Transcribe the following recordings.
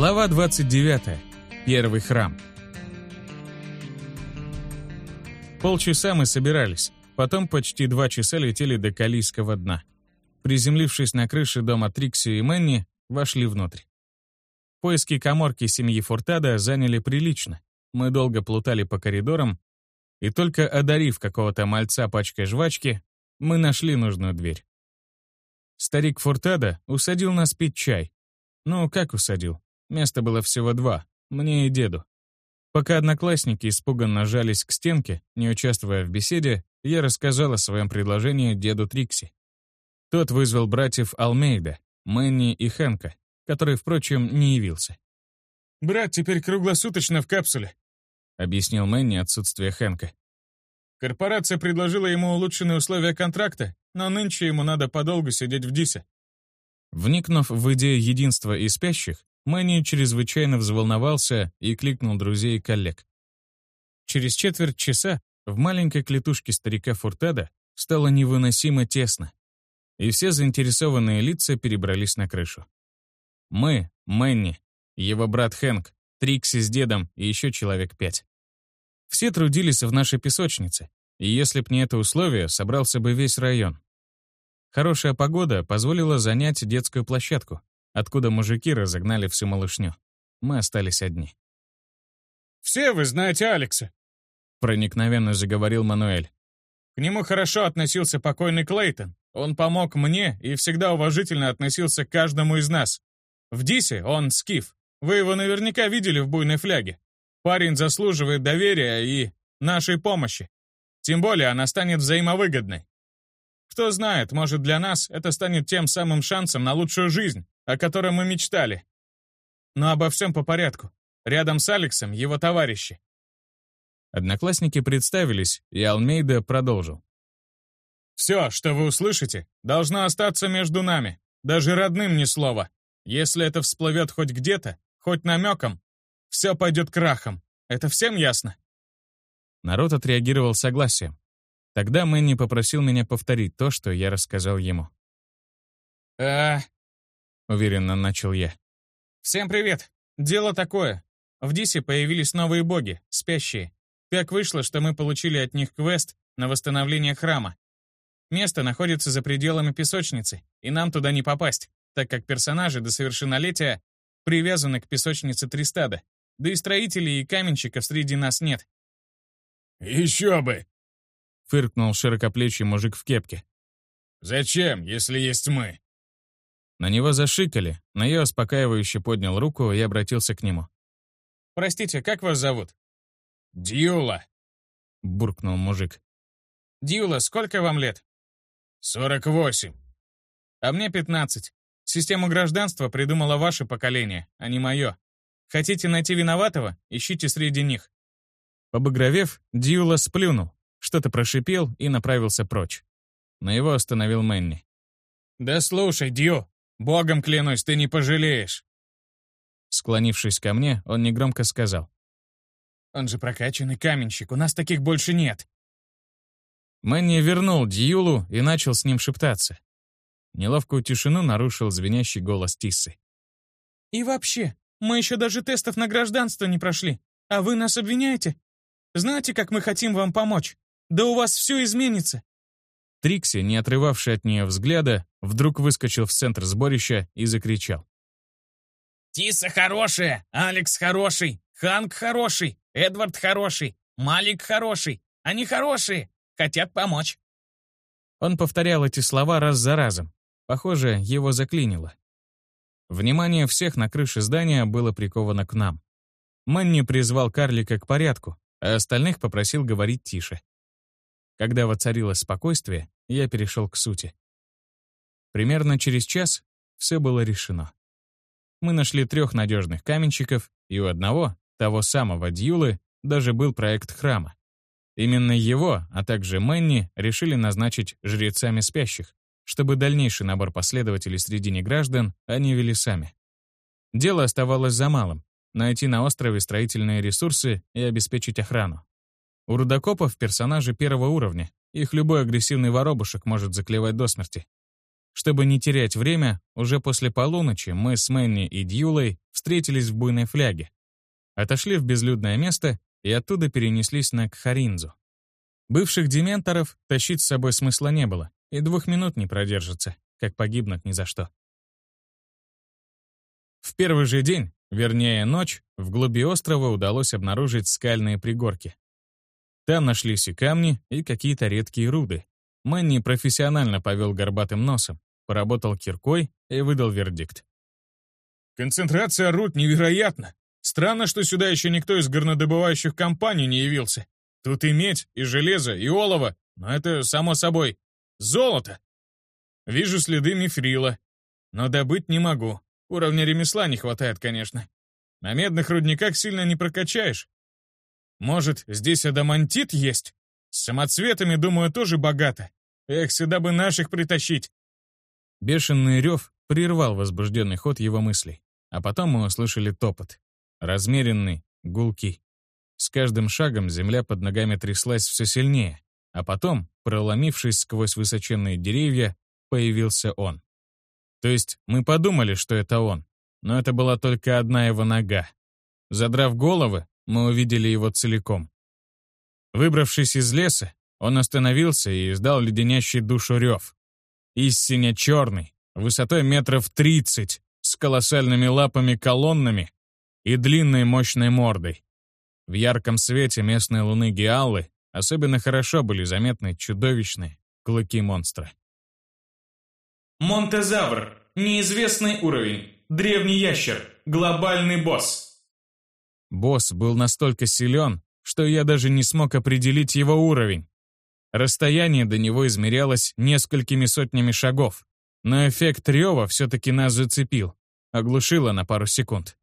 Глава 29. Первый храм. Полчаса мы собирались, потом почти два часа летели до Калийского дна. Приземлившись на крыше дома Трикси и Мэнни, вошли внутрь. Поиски коморки семьи Фуртада заняли прилично. Мы долго плутали по коридорам, и только одарив какого-то мальца пачкой жвачки, мы нашли нужную дверь. Старик Фуртада усадил нас пить чай. Ну, как усадил? Места было всего два, мне и деду. Пока одноклассники испуганно жались к стенке, не участвуя в беседе, я рассказал о своем предложении деду Трикси. Тот вызвал братьев Алмейда, Мэнни и Хэнка, который, впрочем, не явился. «Брат теперь круглосуточно в капсуле», — объяснил Мэнни отсутствие Хэнка. «Корпорация предложила ему улучшенные условия контракта, но нынче ему надо подолгу сидеть в ДИСе». Вникнув в идею единства и спящих, Мэнни чрезвычайно взволновался и кликнул друзей и коллег. Через четверть часа в маленькой клетушке старика Фуртада стало невыносимо тесно, и все заинтересованные лица перебрались на крышу. Мы, Мэнни, его брат Хэнк, Трикси с дедом и еще человек пять. Все трудились в нашей песочнице, и если б не это условие, собрался бы весь район. Хорошая погода позволила занять детскую площадку, откуда мужики разогнали всю малышню. Мы остались одни. «Все вы знаете Алекса», — проникновенно заговорил Мануэль. «К нему хорошо относился покойный Клейтон. Он помог мне и всегда уважительно относился к каждому из нас. В Дисе он скиф. Вы его наверняка видели в буйной фляге. Парень заслуживает доверия и нашей помощи. Тем более она станет взаимовыгодной. Кто знает, может для нас это станет тем самым шансом на лучшую жизнь, о котором мы мечтали. Но обо всем по порядку. Рядом с Алексом его товарищи. Одноклассники представились, и Алмейда продолжил. «Все, что вы услышите, должно остаться между нами. Даже родным ни слова. Если это всплывет хоть где-то, хоть намеком, все пойдет крахом. Это всем ясно?» Народ отреагировал согласием. Тогда Мэнни попросил меня повторить то, что я рассказал ему. «А, уверенно начал я. «Всем привет. Дело такое. В Дисе появились новые боги, спящие. Как вышло, что мы получили от них квест на восстановление храма. Место находится за пределами песочницы, и нам туда не попасть, так как персонажи до совершеннолетия привязаны к песочнице Тристада, да и строителей и каменщиков среди нас нет». «Еще бы!» — фыркнул широкоплечий мужик в кепке. «Зачем, если есть мы?» На него зашикали, но я успокаивающе поднял руку и обратился к нему. «Простите, как вас зовут?» «Дьюла», — буркнул мужик. «Дьюла, сколько вам лет?» «Сорок восемь». «А мне пятнадцать. Систему гражданства придумало ваше поколение, а не мое. Хотите найти виноватого? Ищите среди них». Побагровев, Дьюла сплюнул, что-то прошипел и направился прочь. Но его остановил Мэнни. «Да слушай, Дью, Богом клянусь, ты не пожалеешь!» Склонившись ко мне, он негромко сказал. «Он же прокачанный каменщик, у нас таких больше нет!» Мэнни вернул Дьюлу и начал с ним шептаться. Неловкую тишину нарушил звенящий голос Тиссы. «И вообще, мы еще даже тестов на гражданство не прошли, а вы нас обвиняете? Знаете, как мы хотим вам помочь? Да у вас все изменится. Трикси, не отрывавший от нее взгляда, вдруг выскочил в центр сборища и закричал. «Тиса хорошая, Алекс хороший, Ханк хороший, Эдвард хороший, Малик хороший. Они хорошие, хотят помочь». Он повторял эти слова раз за разом. Похоже, его заклинило. Внимание всех на крыше здания было приковано к нам. Мэнни призвал карлика к порядку, а остальных попросил говорить тише. Когда воцарилось спокойствие, я перешел к сути. Примерно через час все было решено. Мы нашли трех надежных каменщиков, и у одного, того самого Дьюлы, даже был проект храма. Именно его, а также Мэнни, решили назначить жрецами спящих, чтобы дальнейший набор последователей среди неграждан они вели сами. Дело оставалось за малым — найти на острове строительные ресурсы и обеспечить охрану. У рудокопов персонажи первого уровня, их любой агрессивный воробушек может заклевать до смерти. Чтобы не терять время, уже после полуночи мы с Мэнни и Дьюлой встретились в буйной фляге. Отошли в безлюдное место и оттуда перенеслись на Кхаринзу. Бывших дементоров тащить с собой смысла не было, и двух минут не продержится, как погибнуть ни за что. В первый же день, вернее ночь, в глуби острова удалось обнаружить скальные пригорки. Там нашлись и камни, и какие-то редкие руды. Мэнни профессионально повел горбатым носом, поработал киркой и выдал вердикт. «Концентрация руд невероятна. Странно, что сюда еще никто из горнодобывающих компаний не явился. Тут и медь, и железо, и олово, но это, само собой, золото. Вижу следы мифрила, но добыть не могу. Уровня ремесла не хватает, конечно. На медных рудниках сильно не прокачаешь. Может, здесь адамантит есть? С самоцветами, думаю, тоже богато. Эх, сюда бы наших притащить. Бешеный рев прервал возбужденный ход его мыслей. А потом мы услышали топот. Размеренный, гулкий. С каждым шагом земля под ногами тряслась все сильнее, а потом, проломившись сквозь высоченные деревья, появился он. То есть мы подумали, что это он, но это была только одна его нога. Задрав головы, мы увидели его целиком. Выбравшись из леса, он остановился и издал леденящий душу рев. Истинно черный, высотой метров тридцать, с колоссальными лапами-колоннами и длинной мощной мордой. В ярком свете местной луны Геалы особенно хорошо были заметны чудовищные клыки монстра. Монтезавр. Неизвестный уровень. Древний ящер. Глобальный босс. Босс был настолько силен, что я даже не смог определить его уровень. Расстояние до него измерялось несколькими сотнями шагов, но эффект рева все-таки нас зацепил, оглушило на пару секунд.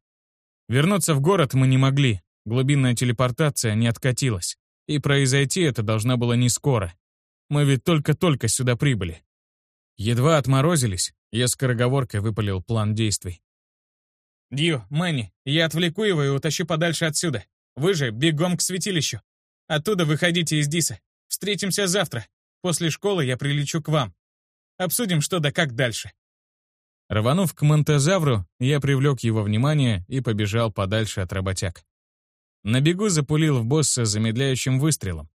Вернуться в город мы не могли, глубинная телепортация не откатилась, и произойти это должно было не скоро. Мы ведь только-только сюда прибыли. Едва отморозились, я скороговоркой выпалил план действий. «Дью, Мэнни, я отвлеку его и утащу подальше отсюда. Вы же бегом к святилищу. Оттуда выходите из Диса. Встретимся завтра. После школы я прилечу к вам. Обсудим, что да как дальше». Рванув к Монтезавру, я привлек его внимание и побежал подальше от работяг. На бегу запулил в босса замедляющим выстрелом,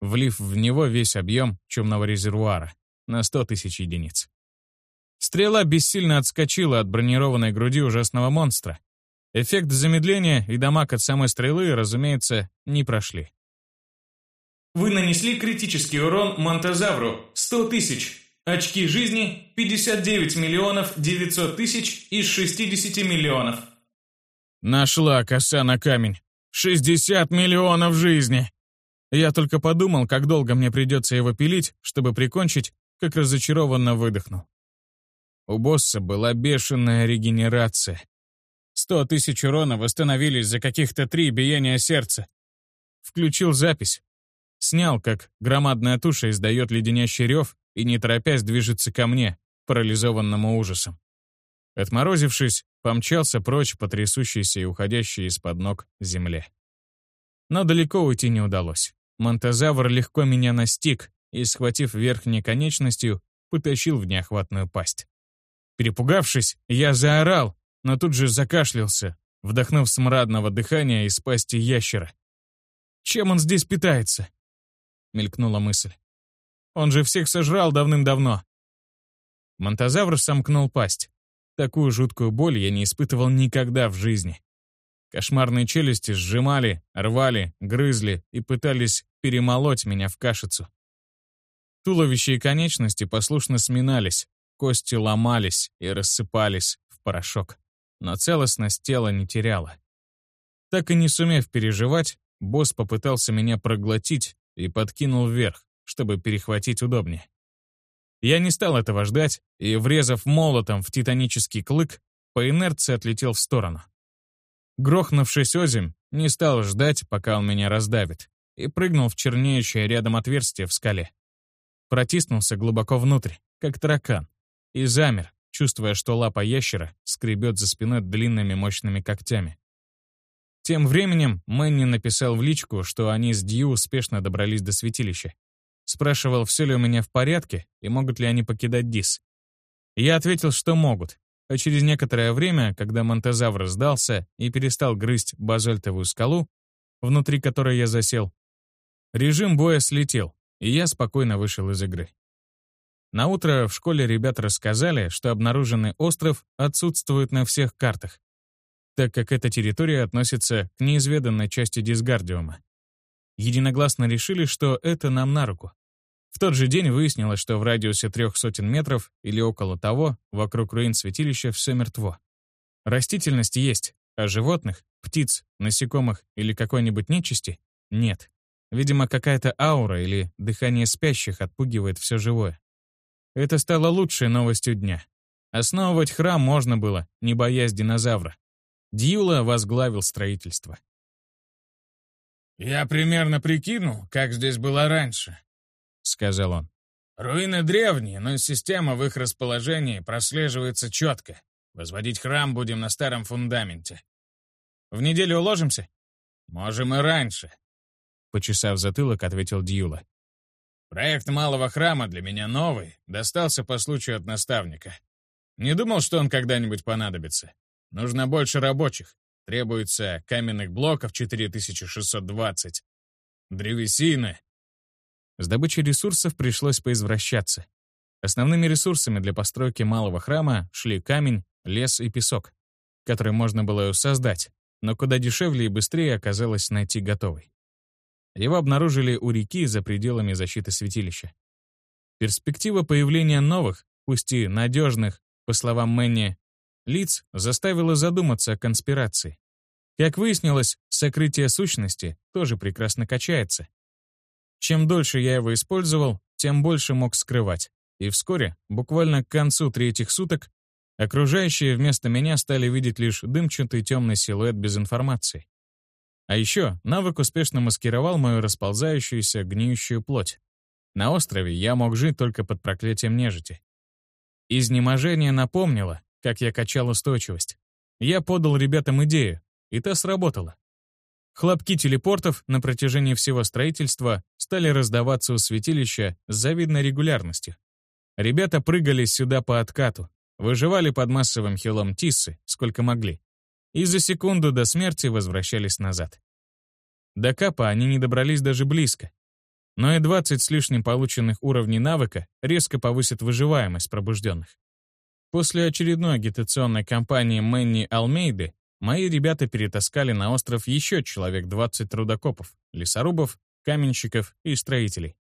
влив в него весь объем чумного резервуара на 100 тысяч единиц. Стрела бессильно отскочила от бронированной груди ужасного монстра. Эффект замедления и дамаг от самой стрелы, разумеется, не прошли. Вы нанесли критический урон Монтезавру 100 тысяч. Очки жизни 59 миллионов 900 тысяч из 60 миллионов. Нашла коса на камень. 60 миллионов жизни. Я только подумал, как долго мне придется его пилить, чтобы прикончить, как разочарованно выдохнул. У босса была бешеная регенерация. Сто тысяч урона восстановились за каких-то три биения сердца. Включил запись. Снял, как громадная туша издает леденящий рев и, не торопясь, движется ко мне, парализованному ужасом. Отморозившись, помчался прочь по трясущейся и уходящей из-под ног земле. Но далеко уйти не удалось. Монтозавр легко меня настиг и, схватив верхней конечностью, потащил в неохватную пасть. Перепугавшись, я заорал, но тут же закашлялся, вдохнув смрадного дыхания из пасти ящера. «Чем он здесь питается?» — мелькнула мысль. «Он же всех сожрал давным-давно». Монтозавр сомкнул пасть. Такую жуткую боль я не испытывал никогда в жизни. Кошмарные челюсти сжимали, рвали, грызли и пытались перемолоть меня в кашицу. Туловище и конечности послушно сминались, кости ломались и рассыпались в порошок, но целостность тела не теряла. Так и не сумев переживать, босс попытался меня проглотить и подкинул вверх, чтобы перехватить удобнее. Я не стал этого ждать и, врезав молотом в титанический клык, по инерции отлетел в сторону. Грохнувшись озимь, не стал ждать, пока он меня раздавит, и прыгнул в чернеющее рядом отверстие в скале. Протиснулся глубоко внутрь, как таракан, и замер, чувствуя, что лапа ящера скребет за спиной длинными мощными когтями. Тем временем Мэнни написал в личку, что они с Дью успешно добрались до святилища. Спрашивал, все ли у меня в порядке и могут ли они покидать Дис. Я ответил, что могут, а через некоторое время, когда монтезавр сдался и перестал грызть базальтовую скалу, внутри которой я засел, режим боя слетел, и я спокойно вышел из игры. На утро в школе ребята рассказали, что обнаруженный остров отсутствует на всех картах, так как эта территория относится к неизведанной части Дисгардиума. Единогласно решили, что это нам на руку. В тот же день выяснилось, что в радиусе трех сотен метров или около того вокруг руин святилища все мертво. Растительность есть, а животных, птиц, насекомых или какой-нибудь нечисти нет. Видимо, какая-то аура или дыхание спящих отпугивает все живое. Это стало лучшей новостью дня. Основывать храм можно было, не боясь динозавра. Дьюла возглавил строительство. «Я примерно прикинул, как здесь было раньше», — сказал он. «Руины древние, но система в их расположении прослеживается четко. Возводить храм будем на старом фундаменте». «В неделю уложимся?» «Можем и раньше», — почесав затылок, ответил Дьюла. «Проект малого храма для меня новый, достался по случаю от наставника. Не думал, что он когда-нибудь понадобится. Нужно больше рабочих. Требуется каменных блоков 4620, древесины, с добычей ресурсов пришлось поизвращаться. Основными ресурсами для постройки малого храма шли камень, лес и песок, который можно было создать, но куда дешевле и быстрее оказалось найти готовый. Его обнаружили у реки за пределами защиты святилища. Перспектива появления новых, пусть и надежных, по словам Мэнни, лиц заставила задуматься о конспирации. Как выяснилось, сокрытие сущности тоже прекрасно качается, чем дольше я его использовал, тем больше мог скрывать. И вскоре, буквально к концу третьих суток, окружающие вместо меня стали видеть лишь дымчатый темный силуэт без информации. А еще навык успешно маскировал мою расползающуюся, гниющую плоть. На острове я мог жить только под проклятием нежити. Изнеможение напомнило, как я качал устойчивость. Я подал ребятам идею, и та сработала. Хлопки телепортов на протяжении всего строительства стали раздаваться у святилища с завидной регулярностью. Ребята прыгали сюда по откату, выживали под массовым хилом Тиссы, сколько могли, и за секунду до смерти возвращались назад. До капа они не добрались даже близко. Но и 20 с лишним полученных уровней навыка резко повысят выживаемость пробужденных. После очередной агитационной кампании Мэнни Алмейды мои ребята перетаскали на остров еще человек 20 трудокопов, лесорубов, каменщиков и строителей.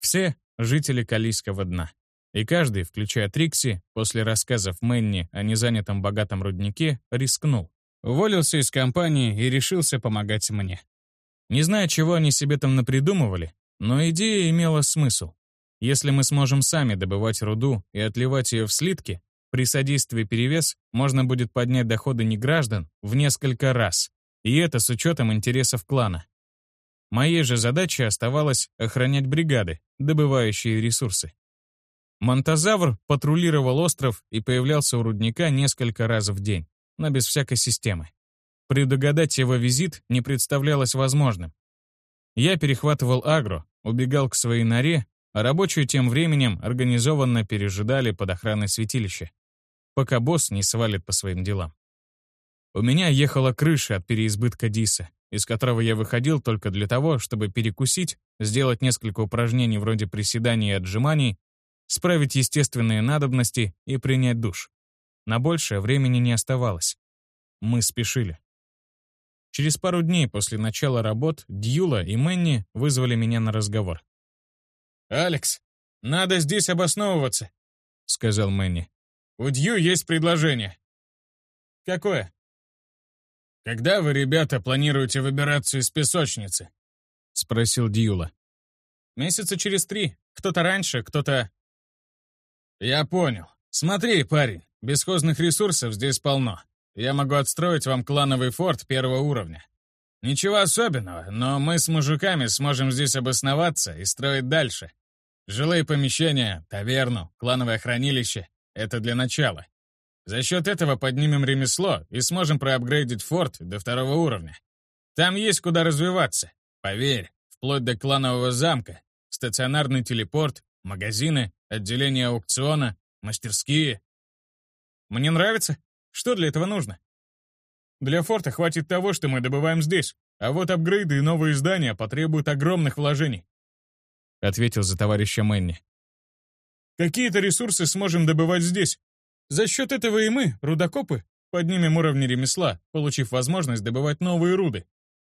Все — жители Калийского дна. И каждый, включая Трикси, после рассказов Мэнни о незанятом богатом руднике, рискнул. Уволился из компании и решился помогать мне. Не знаю, чего они себе там напридумывали, но идея имела смысл. Если мы сможем сами добывать руду и отливать ее в слитки, при содействии перевес можно будет поднять доходы неграждан в несколько раз, и это с учетом интересов клана. Моей же задачей оставалось охранять бригады, добывающие ресурсы. Монтозавр патрулировал остров и появлялся у рудника несколько раз в день, но без всякой системы. Предугадать его визит не представлялось возможным. Я перехватывал агро, убегал к своей норе, а рабочие тем временем организованно пережидали под охраной святилища пока босс не свалит по своим делам. У меня ехала крыша от переизбытка диса, из которого я выходил только для того, чтобы перекусить, сделать несколько упражнений вроде приседаний и отжиманий, справить естественные надобности и принять душ. На большее времени не оставалось. Мы спешили. Через пару дней после начала работ Дьюла и Мэнни вызвали меня на разговор. «Алекс, надо здесь обосновываться», — сказал Мэнни. У Дью есть предложение. Какое? Когда вы, ребята, планируете выбираться из песочницы? Спросил Дьюла. Месяца через три. Кто-то раньше, кто-то... Я понял. Смотри, парень, бесхозных ресурсов здесь полно. Я могу отстроить вам клановый форт первого уровня. Ничего особенного, но мы с мужиками сможем здесь обосноваться и строить дальше. Жилые помещения, таверну, клановое хранилище. Это для начала. За счет этого поднимем ремесло и сможем проапгрейдить форт до второго уровня. Там есть куда развиваться. Поверь, вплоть до кланового замка, стационарный телепорт, магазины, отделение аукциона, мастерские. Мне нравится. Что для этого нужно? Для форта хватит того, что мы добываем здесь, а вот апгрейды и новые здания потребуют огромных вложений. Ответил за товарища Мэнни. Какие-то ресурсы сможем добывать здесь. За счет этого и мы, рудокопы, поднимем уровни ремесла, получив возможность добывать новые руды.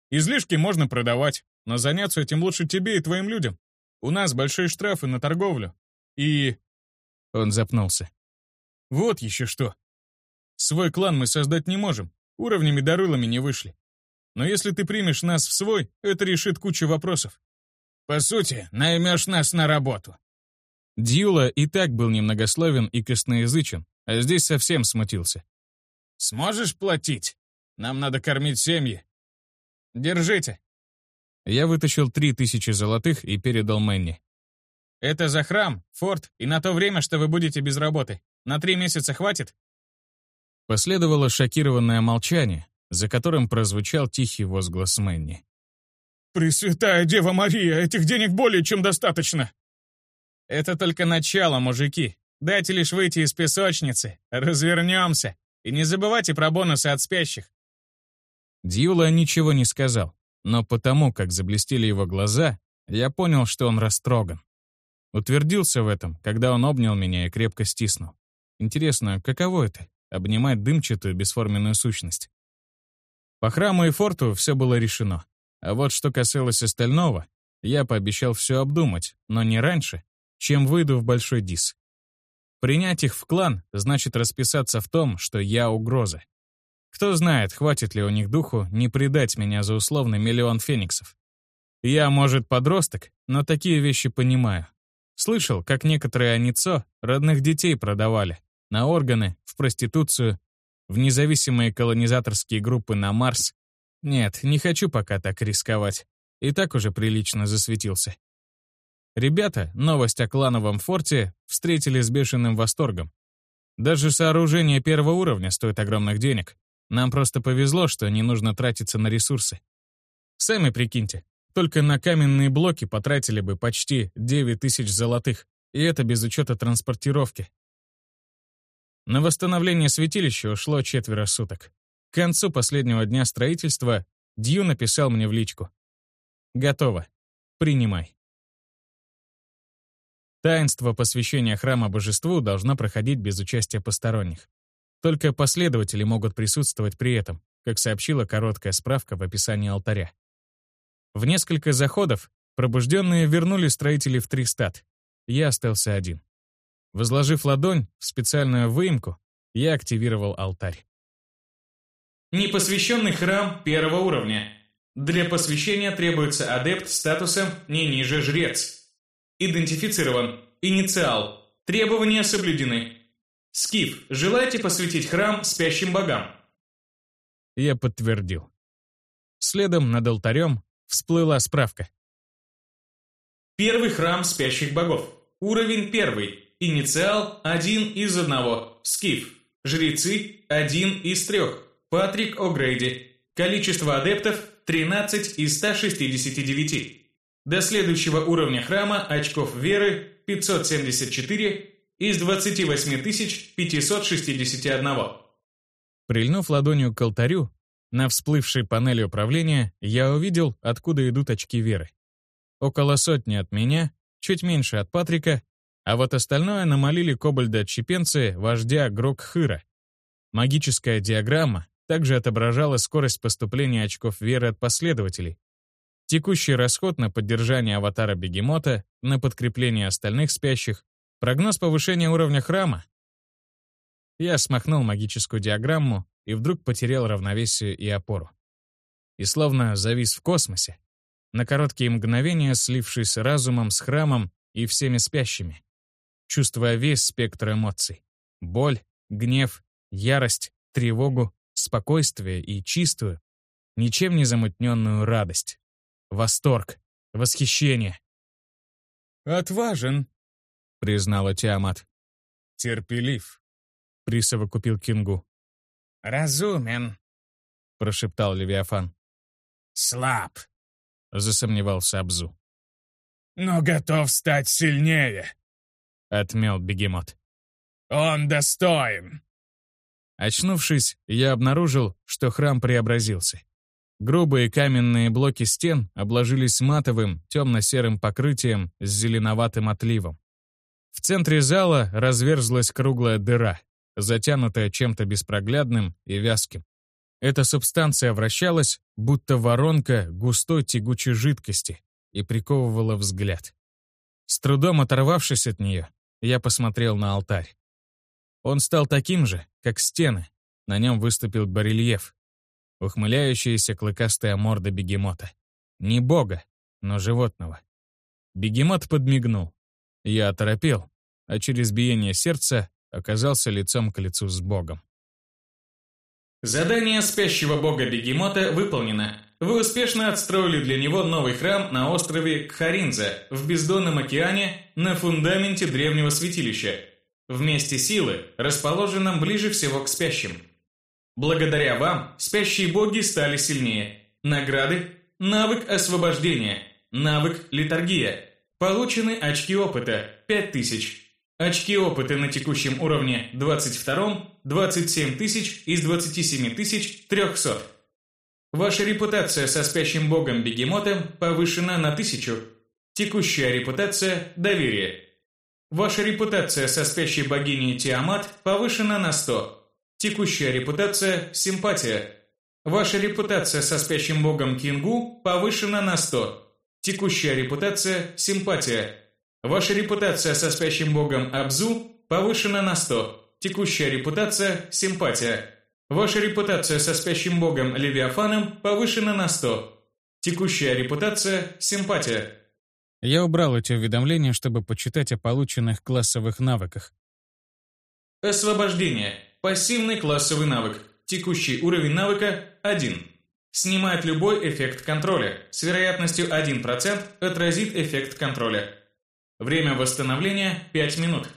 Излишки можно продавать, но заняться этим лучше тебе и твоим людям. У нас большие штрафы на торговлю. И... Он запнулся. Вот еще что. Свой клан мы создать не можем, уровнями дарылами не вышли. Но если ты примешь нас в свой, это решит кучу вопросов. По сути, наймешь нас на работу. Дьюла и так был немногословен и косноязычен, а здесь совсем смутился. Сможешь платить? Нам надо кормить семьи. Держите. Я вытащил три тысячи золотых и передал Мэнни. Это за храм, форт и на то время, что вы будете без работы. На три месяца хватит? Последовало шокированное молчание, за которым прозвучал тихий возглас Мэнни. «Пресвятая Дева Мария, этих денег более чем достаточно!» «Это только начало, мужики. Дайте лишь выйти из песочницы, развернемся. И не забывайте про бонусы от спящих». Дьюла ничего не сказал, но потому, как заблестели его глаза, я понял, что он растроган. Утвердился в этом, когда он обнял меня и крепко стиснул. Интересно, каково это — обнимать дымчатую бесформенную сущность? По храму и форту все было решено. А вот что касалось остального, я пообещал все обдумать, но не раньше, чем выйду в Большой Дис. Принять их в клан значит расписаться в том, что я угроза. Кто знает, хватит ли у них духу не предать меня за условный миллион фениксов. Я, может, подросток, но такие вещи понимаю. Слышал, как некоторые Аницо родных детей продавали. На органы, в проституцию, в независимые колонизаторские группы на Марс. Нет, не хочу пока так рисковать. И так уже прилично засветился. Ребята новость о клановом форте встретили с бешеным восторгом. Даже сооружение первого уровня стоит огромных денег. Нам просто повезло, что не нужно тратиться на ресурсы. Сами прикиньте, только на каменные блоки потратили бы почти 9 тысяч золотых, и это без учета транспортировки. На восстановление святилища ушло четверо суток. К концу последнего дня строительства Дью написал мне в личку. «Готово. Принимай». Таинство посвящения храма божеству должно проходить без участия посторонних. Только последователи могут присутствовать при этом, как сообщила короткая справка в описании алтаря. В несколько заходов пробужденные вернули строителей в три стад. Я остался один. Возложив ладонь в специальную выемку, я активировал алтарь. Непосвященный храм первого уровня. Для посвящения требуется адепт статусом не ниже жрец. Идентифицирован. Инициал. Требования соблюдены. Скиф, желаете посвятить храм спящим богам? Я подтвердил. Следом над алтарем всплыла справка. Первый храм спящих богов. Уровень первый. Инициал один из одного. Скиф. Жрецы один из трех. Патрик О'Грейди. Количество адептов 13 из 169. До следующего уровня храма очков веры 574 из 28 561. Прильнув ладонью к алтарю, на всплывшей панели управления я увидел, откуда идут очки веры. Около сотни от меня, чуть меньше от Патрика, а вот остальное намолили кобальда-отщепенцы вождя Грокхыра. Магическая диаграмма также отображала скорость поступления очков веры от последователей, текущий расход на поддержание аватара бегемота, на подкрепление остальных спящих, прогноз повышения уровня храма. Я смахнул магическую диаграмму и вдруг потерял равновесие и опору. И словно завис в космосе, на короткие мгновения слившись разумом с храмом и всеми спящими, чувствуя весь спектр эмоций — боль, гнев, ярость, тревогу, спокойствие и чистую, ничем не замутненную радость, восторг, восхищение. «Отважен», — признала Тиамат. «Терпелив», — присовокупил Кингу. «Разумен», — прошептал Левиафан. «Слаб», — засомневался Абзу. «Но готов стать сильнее», — отмел бегемот. Он достоин!» Очнувшись, я обнаружил, что храм преобразился. Грубые каменные блоки стен обложились матовым, темно-серым покрытием с зеленоватым отливом. В центре зала разверзлась круглая дыра, затянутая чем-то беспроглядным и вязким. Эта субстанция вращалась, будто воронка густой тягучей жидкости, и приковывала взгляд. С трудом оторвавшись от нее, я посмотрел на алтарь. Он стал таким же, как стены. На нем выступил барельеф. Ухмыляющаяся клыкастая морда бегемота. Не бога, но животного. Бегемот подмигнул. Я оторопел, а через биение сердца оказался лицом к лицу с богом. Задание спящего бога-бегемота выполнено. Вы успешно отстроили для него новый храм на острове Кхаринза в бездонном океане на фундаменте древнего святилища, в месте силы, расположенном ближе всего к спящим. Благодаря вам спящие боги стали сильнее. Награды – навык освобождения, навык литургия. Получены очки опыта – 5000. Очки опыта на текущем уровне 22 27 тысяч из 27 тысяч 300. Ваша репутация со спящим богом бегемотом повышена на 1000. Текущая репутация – доверие. Ваша репутация со спящей богиней Тиамат повышена на 100. Текущая репутация – симпатия. Ваша репутация со спящим богом Кингу повышена на 100. Текущая репутация – симпатия. Ваша репутация со спящим богом Абзу повышена на 100. Текущая репутация – симпатия. Ваша репутация со спящим богом Левиафаном повышена на 100. Текущая репутация – симпатия. Я убрал эти уведомления, чтобы почитать о полученных классовых навыках. Освобождение. Пассивный классовый навык. Текущий уровень навыка – 1. Снимает любой эффект контроля. С вероятностью 1% отразит эффект контроля. Время восстановления – 5 минут.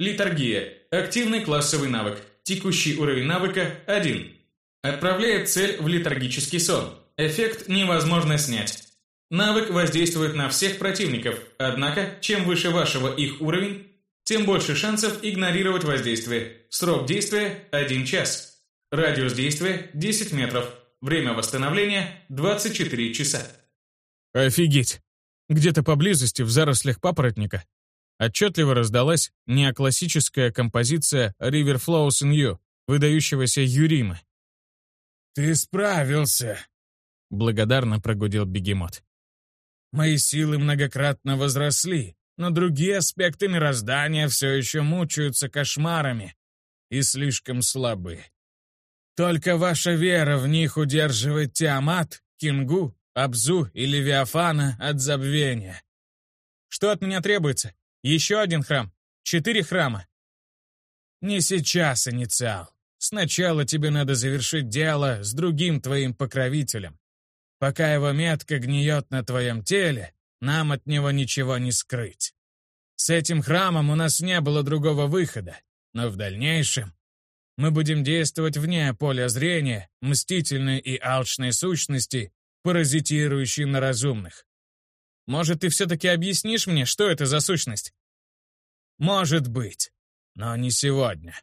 Литургия. Активный классовый навык. Текущий уровень навыка – 1. Отправляет цель в литургический сон. Эффект невозможно снять. Навык воздействует на всех противников, однако, чем выше вашего их уровень, тем больше шансов игнорировать воздействие. Срок действия – 1 час. Радиус действия – 10 метров. Время восстановления – 24 часа. Офигеть! Где-то поблизости, в зарослях папоротника, отчетливо раздалась неоклассическая композиция «River Flows in You», выдающегося Юрима. «Ты справился!» — благодарно прогудел бегемот. «Мои силы многократно возросли, но другие аспекты мироздания все еще мучаются кошмарами и слишком слабы. Только ваша вера в них удерживает Тиамат, Кингу Абзу и Левиафана от забвения. Что от меня требуется? Еще один храм? Четыре храма? Не сейчас, инициал. Сначала тебе надо завершить дело с другим твоим покровителем. Пока его метка гниет на твоем теле, нам от него ничего не скрыть. С этим храмом у нас не было другого выхода, но в дальнейшем мы будем действовать вне поля зрения мстительной и алчной сущности, паразитирующий на разумных. Может, ты все-таки объяснишь мне, что это за сущность? Может быть, но не сегодня.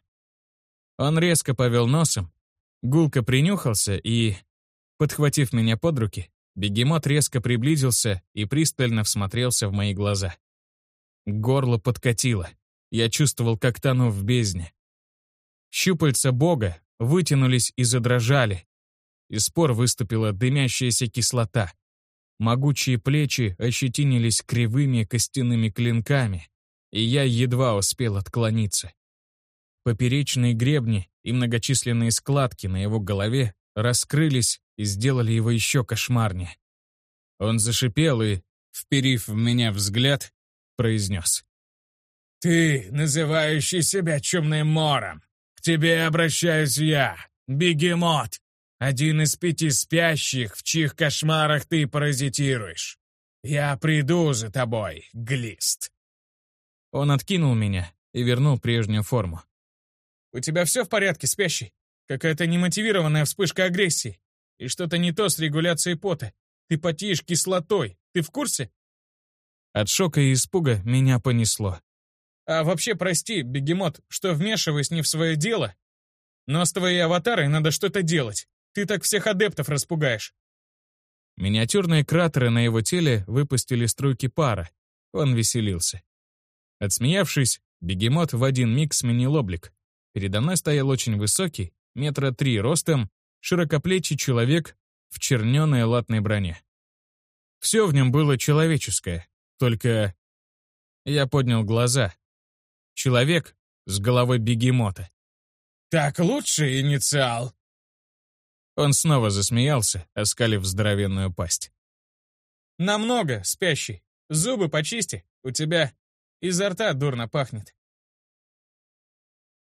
Он резко повел носом, гулко принюхался и, подхватив меня под руки, бегемот резко приблизился и пристально всмотрелся в мои глаза. Горло подкатило. Я чувствовал, как тону в бездне. Щупальца бога вытянулись и задрожали, из спор выступила дымящаяся кислота. Могучие плечи ощетинились кривыми костяными клинками, и я едва успел отклониться. Поперечные гребни и многочисленные складки на его голове раскрылись и сделали его еще кошмарнее. Он зашипел и, вперив в меня взгляд, произнес. «Ты, называющий себя чумным мором, к тебе обращаюсь я, бегемот, один из пяти спящих, в чьих кошмарах ты паразитируешь. Я приду за тобой, Глист. Он откинул меня и вернул прежнюю форму. «У тебя все в порядке, спящий? Какая-то немотивированная вспышка агрессии. И что-то не то с регуляцией пота. Ты потеешь кислотой. Ты в курсе?» От шока и испуга меня понесло. А вообще, прости, бегемот, что вмешиваюсь не в свое дело, но с твоей аватарой надо что-то делать. Ты так всех адептов распугаешь. Миниатюрные кратеры на его теле выпустили струйки пара. Он веселился. Отсмеявшись, бегемот в один миг сменил облик. Передо мной стоял очень высокий, метра три ростом, широкоплечий человек в черненой латной броне. Все в нем было человеческое, только... Я поднял глаза. Человек с головой бегемота. «Так лучше, инициал!» Он снова засмеялся, оскалив здоровенную пасть. «Намного, спящий. Зубы почисти, у тебя изо рта дурно пахнет».